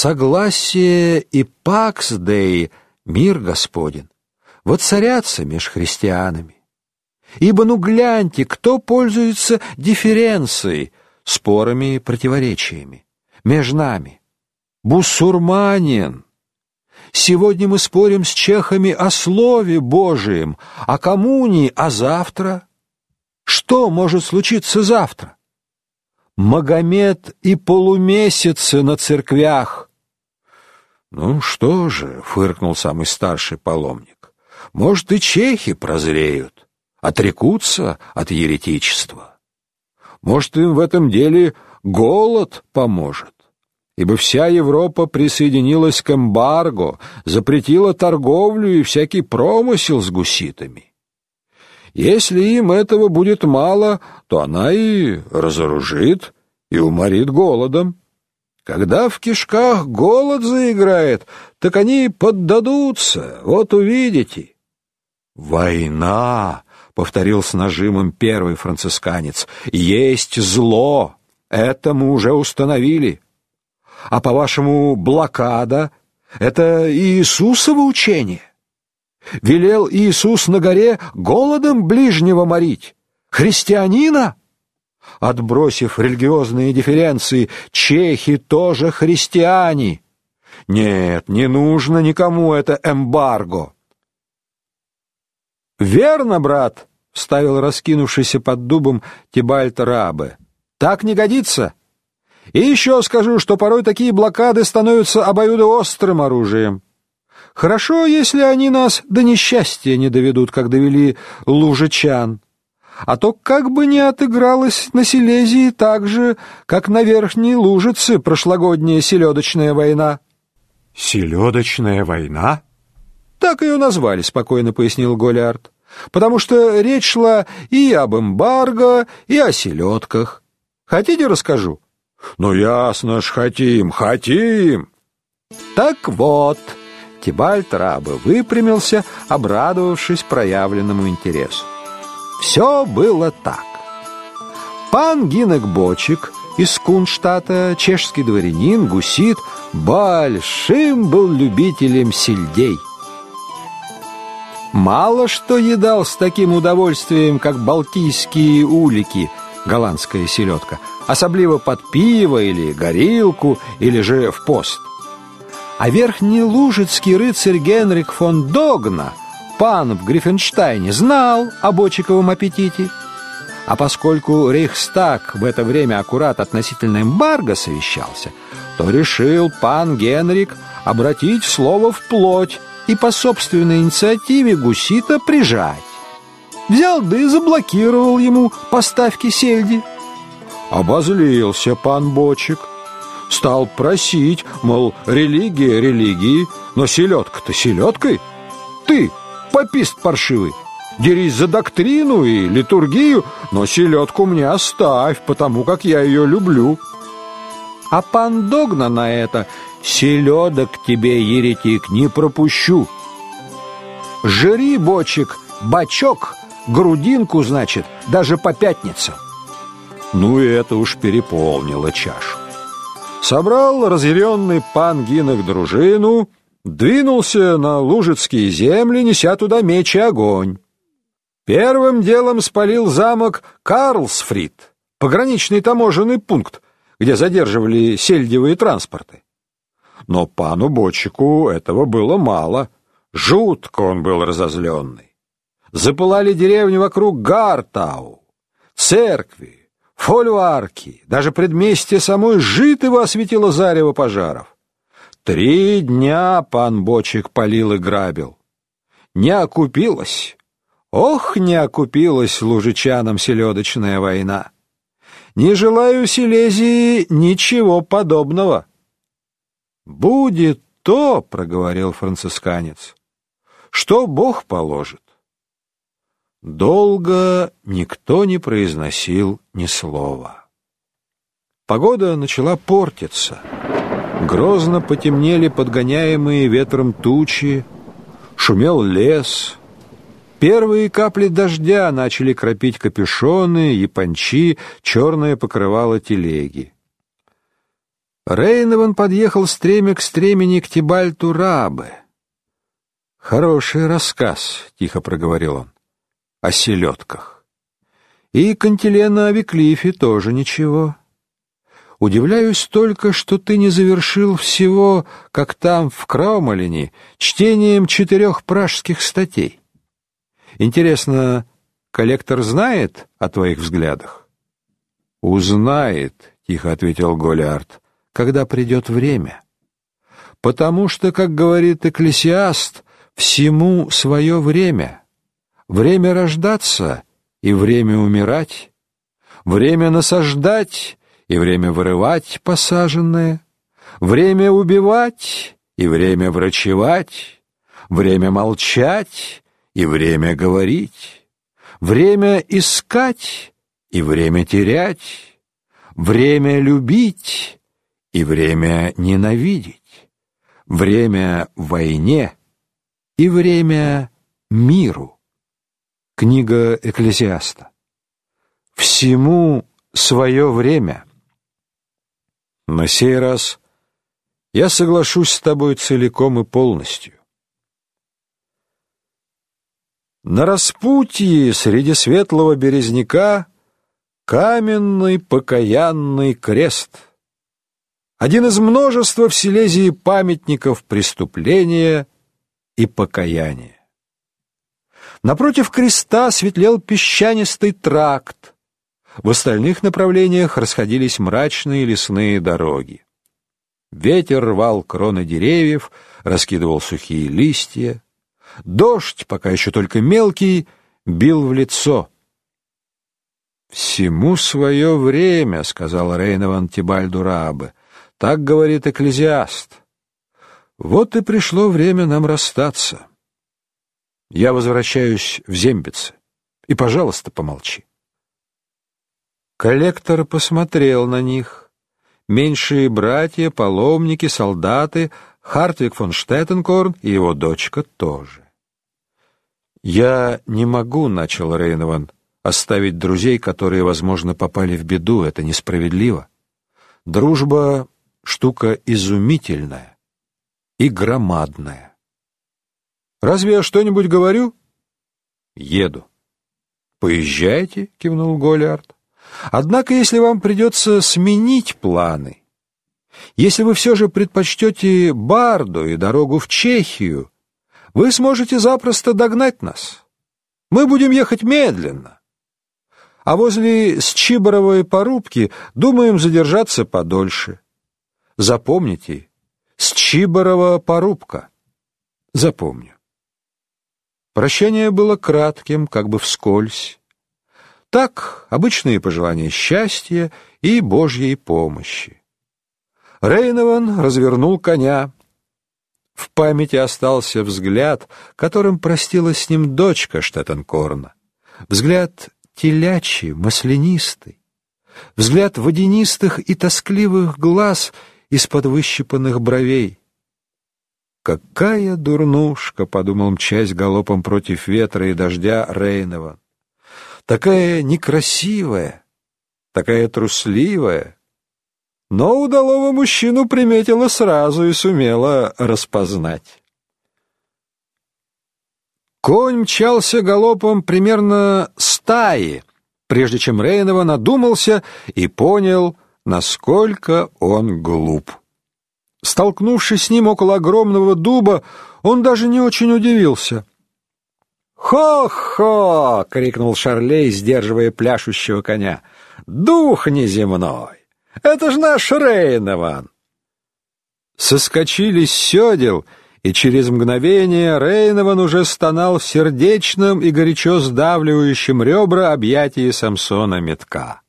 согласие и пакс Дей, мир Господен, воцарятся меж христианами. Ибо ну гляньте, кто пользуется дифференцией, спорами и противоречиями между нами. Бусурманин. Сегодня мы спорим с чехами о Слове Божием, о коммунии, а завтра? Что может случиться завтра? Магомед и полумесяцы на церквях. Ну что же, фыркнул самый старший паломник. Может и чехи прозреют, отрекутся от еретичества. Может им в этом деле голод поможет ибо вся Европа присоединилась к эмбарго, запретила торговлю и всякий промысел с гуситами. Если им этого будет мало, то она и разоружит, и уморит голодом. Когда в кишках голод заиграет, так они поддадутся, вот увидите. «Война!» — повторил с нажимом первый францисканец. «Есть зло! Это мы уже установили!» А по-вашему, блокада — это Иисусово учение? Велел Иисус на горе голодом ближнего морить? Христианина? Отбросив религиозные дифференции, чехи тоже христиане. Нет, не нужно никому это эмбарго. Верно, брат, вставил раскинувшийся под дубом Тибальт Рабе. Так не годится. И еще скажу, что порой такие блокады становятся обоюдоострым оружием. Хорошо, если они нас до несчастья не доведут, как довели лужичан. А то как бы не отыгралось на Силезии так же, как на Верхней Лужице прошлогодняя селедочная война. Селедочная война? Так ее назвали, спокойно пояснил Голиард. Потому что речь шла и об эмбарго, и о селедках. Хотите, расскажу? «Ну ясно ж, хотим, хотим!» «Так вот!» Тибальт Рабы выпрямился, обрадовавшись проявленному интересу. Все было так. Пан Гинек Бочик из Кунштата, чешский дворянин, гусит, большим был любителем сельдей. Мало что едал с таким удовольствием, как балтийские улики, голландская селедка, особливо под пиво или горилку, или же в пост. А верхнелужицкий рыцарь Генрик фон Догна, пан в Гриффенштайне, знал о бочиковом аппетите. А поскольку Рейхстаг в это время аккурат относительно эмбарго совещался, то решил пан Генрик обратить слово в плоть и по собственной инициативе гусита прижать. Взял да и заблокировал ему поставки сельди. Обозлился пан Бочек. Стал просить, мол, религия религии, но селедка-то селедкой. Ты, попист паршивый, дерись за доктрину и литургию, но селедку мне оставь, потому как я ее люблю. А пан Догна на это «Селедок тебе, еретик, не пропущу». «Жри, бочек, бачок, грудинку, значит, даже по пятницам». Ну и это уж переполнило чашу. Собрал разъяренный пан Гинок дружину, двинулся на лужицкие земли, неся туда меч и огонь. Первым делом спалил замок Карлсфрид, пограничный таможенный пункт, где задерживали сельдевые транспорты. Но пану Бочику этого было мало. Жутко он был разозленный. Запылали деревни вокруг Гартау, церкви, фольварки, даже предместье самой Житова осветило зарево пожаров. Три дня пан Бочек палил и грабил. Не окупилась. Ох, не окупилась лужичанам селедочная война. Не желаю Силезии ничего подобного. Будет то, проговорил францисканец, что Бог положит. Долго никто не произносил ни слова. Погода начала портиться. Грозно потемнели подгоняемые ветром тучи, шумел лес. Первые капли дождя начали кропить капюшоны, япончи, черное покрывало телеги. Рейнован подъехал стремя к стремени к Тибальту Рабы. «Хороший рассказ», — тихо проговорил он, — «о селедках. И Кантилена о Виклифе тоже ничего. Удивляюсь только, что ты не завершил всего, как там, в Краумалине, чтением четырех пражских статей. Интересно, коллектор знает о твоих взглядах?» «Узнает», — тихо ответил Голиард, — «когда придет время. Потому что, как говорит Экклесиаст, всему свое время. Время рождаться и время умирать, время насаждать и время вырывать посаженное, время убивать и время врачевать, время молчать и время говорить, время искать и время терять, время любить и время ненавидеть, время войне и время миру. Книга Экклезиаста. Всему свое время. На сей раз я соглашусь с тобой целиком и полностью. На распутье среди светлого березняка каменный покаянный крест. Один из множества в Силезии памятников преступления и покаяния. Напротив креста светлел песчанистый тракт, в остальных направлениях расходились мрачные лесные дороги. Ветер рвал кроны деревьев, раскидывал сухие листья. Дождь, пока еще только мелкий, бил в лицо. «Всему свое время», — сказал Рейнован Тибальду Рабе. «Так говорит экклезиаст. Вот и пришло время нам расстаться. Я возвращаюсь в Зембице. И, пожалуйста, помолчи». Коллектор посмотрел на них. Меньшие братья, паломники, солдаты, Хартвиг фон Штеттенкорн и его дочка тоже. «Я не могу», — начал Рейнован, — «оставить друзей, которые, возможно, попали в беду. Это несправедливо. Дружба — штука изумительная и громадная. Разве я что-нибудь говорю?» «Еду». «Поезжайте», — кивнул Голиард. Однако, если вам придется сменить планы, если вы все же предпочтете Барду и дорогу в Чехию, вы сможете запросто догнать нас. Мы будем ехать медленно. А возле Счиборовой порубки думаем задержаться подольше. Запомните, Счиборова порубка. Запомню. Прощание было кратким, как бы вскользь. Так, обычные пожелания счастья и Божьей помощи. Рейнован развернул коня. В памяти остался взгляд, которым простилась с ним дочка Штеттенкорна. Взгляд телячий, маслянистый. Взгляд водянистых и тоскливых глаз из-под выщипанных бровей. «Какая дурнушка!» — подумал мчась галопом против ветра и дождя Рейнован такая некрасивая, такая трусливая. Но удалого мужчину приметила сразу и сумела распознать. Конь мчался галопом примерно стаи, прежде чем Рейнова надумался и понял, насколько он глуп. Столкнувшись с ним около огромного дуба, он даже не очень удивился. «Хо-хо!» — крикнул Шарлей, сдерживая пляшущего коня. «Дух неземной! Это ж наш Рейнован!» Соскочили с седел, и через мгновение Рейнован уже стонал в сердечном и горячо сдавливающем ребра объятии Самсона метка.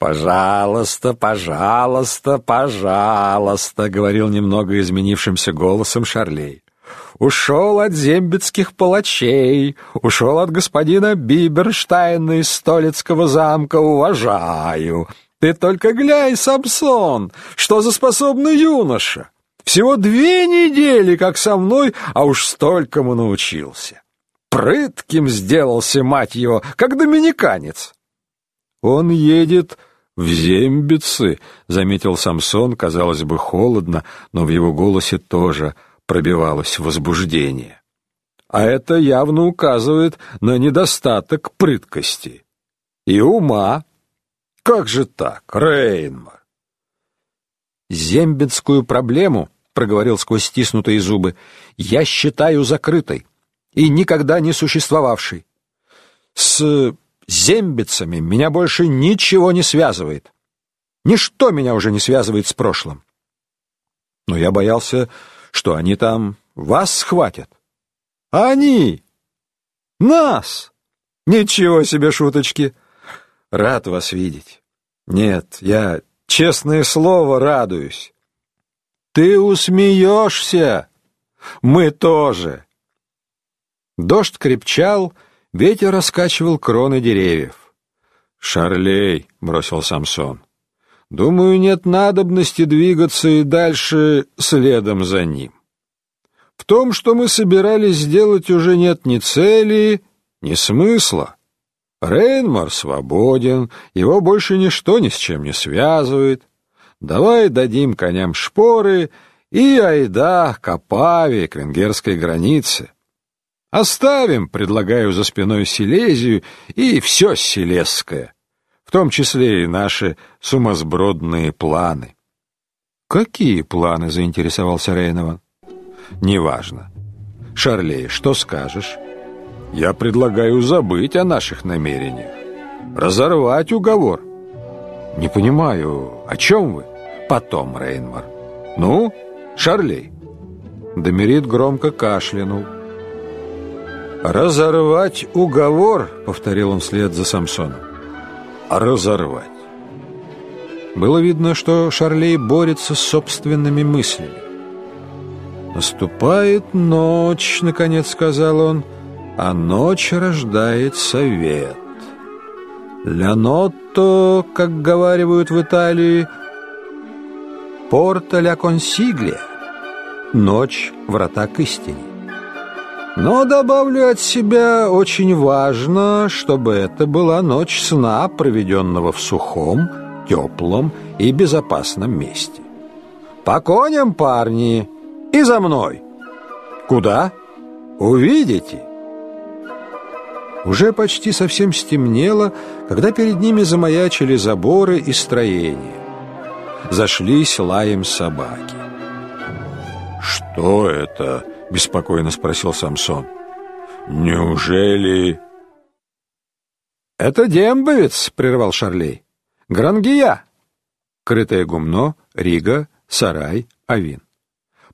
«Пожалуйста, пожалуйста, пожалуйста», — говорил немного изменившимся голосом Шарлей. Ушел от зембицких палачей, ушел от господина Биберштайна из Столицкого замка, уважаю. Ты только глянь, Самсон, что за способный юноша. Всего две недели, как со мной, а уж столькому научился. Прытким сделался, мать его, как доминиканец. Он едет В Зембице, заметил Самсон, казалось бы, холодно, но в его голосе тоже пробивалось возбуждение. А это явно указывает на недостаток прыткости и ума. Как же так, Рейнмар? Зембинскую проблему, проговорил сквозь стиснутые зубы, я считаю закрытой и никогда не существовавшей. С зембицами меня больше ничего не связывает. Ничто меня уже не связывает с прошлым. Но я боялся, что они там вас схватят. А они нас. Ничего себе шуточки. Рад вас видеть. Нет, я, честное слово, радуюсь. Ты усмеешься. Мы тоже. Дождь крепчал, ветер раскачивал кроны деревьев. «Шарлей», — бросил Самсон, — «думаю, нет надобности двигаться и дальше следом за ним. В том, что мы собирались сделать, уже нет ни цели, ни смысла. Рейнмар свободен, его больше ничто ни с чем не связывает. Давай дадим коням шпоры и айда к Апаве, к венгерской границе. Оставим, предлагаю, за спиной Силезию и все Силезское, в том числе и наши сумасбродные планы. Какие планы, заинтересовался Рейнован? Неважно. Шарлей, что скажешь? Я предлагаю забыть о наших намерениях. Разорвать уговор. Не понимаю, о чем вы? Потом, Рейнмар. Ну, Шарлей. Домерит громко кашлянул. «Разорвать уговор», — повторил он вслед за Самсоном. «Разорвать». Было видно, что Шарлей борется с собственными мыслями. «Наступает ночь», — наконец сказал он, — «а ночь рождает совет». «Ля нотто», как говаривают в Италии, «порта ля консиглия» — «ночь врата к истине». Но добавлю от себя, очень важно, чтобы это была ночь сна, проведенного в сухом, теплом и безопасном месте. По коням, парни, и за мной. Куда? Увидите. Уже почти совсем стемнело, когда перед ними замаячили заборы и строения. Зашлись лаем собаки. «Что это?» Беспокойно спросил Самсон. Неужели Это дембовец, прервал Шарлей. Грангия. Крытое гумно, Рига, сарай, Авин.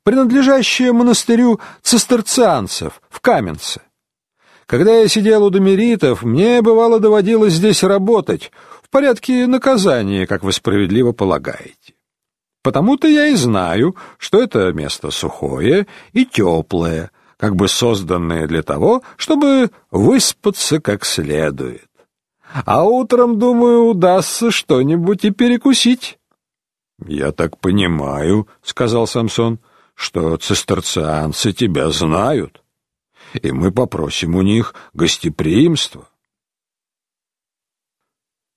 Принадлежащее монастырю цистерцианцев в Каменце. Когда я сидел у домеритов, мне бывало доводилось здесь работать в порядке наказания, как вы справедливо полагаете. Потому-то я и знаю, что это место сухое и теплое, как бы созданное для того, чтобы выспаться как следует. А утром, думаю, удастся что-нибудь и перекусить. — Я так понимаю, — сказал Самсон, — что цистерцианцы тебя знают, и мы попросим у них гостеприимства.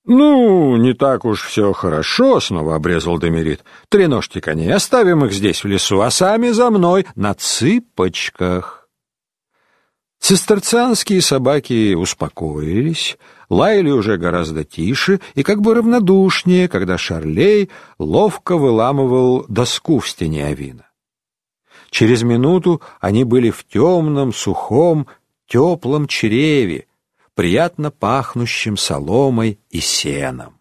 «Ну, не так уж все хорошо», — снова обрезал Демерит. «Треножьте коней, оставим их здесь в лесу, а сами за мной на цыпочках». Цистерцианские собаки успокоились, лаяли уже гораздо тише и как бы равнодушнее, когда Шарлей ловко выламывал доску в стене авина. Через минуту они были в темном, сухом, теплом чреве, приятно пахнущим соломой и сеном.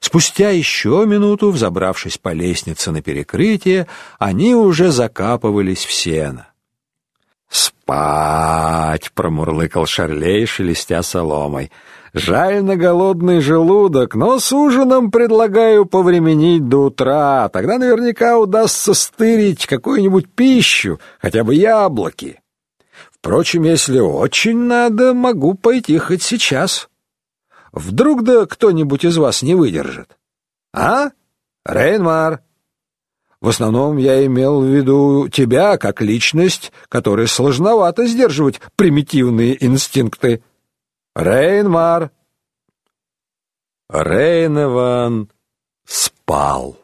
Спустя еще минуту, взобравшись по лестнице на перекрытие, они уже закапывались в сено. «Спать!» — промурлыкал Шарлей, шелестя соломой. «Жаль на голодный желудок, но с ужином предлагаю повременить до утра. Тогда наверняка удастся стырить какую-нибудь пищу, хотя бы яблоки». Впрочем, если очень надо, могу пойти хоть сейчас. Вдруг да кто-нибудь из вас не выдержит. А? Рейнмар? В основном я имел в виду тебя как личность, которой сложновато сдерживать примитивные инстинкты. Рейнмар. Рейневан спал.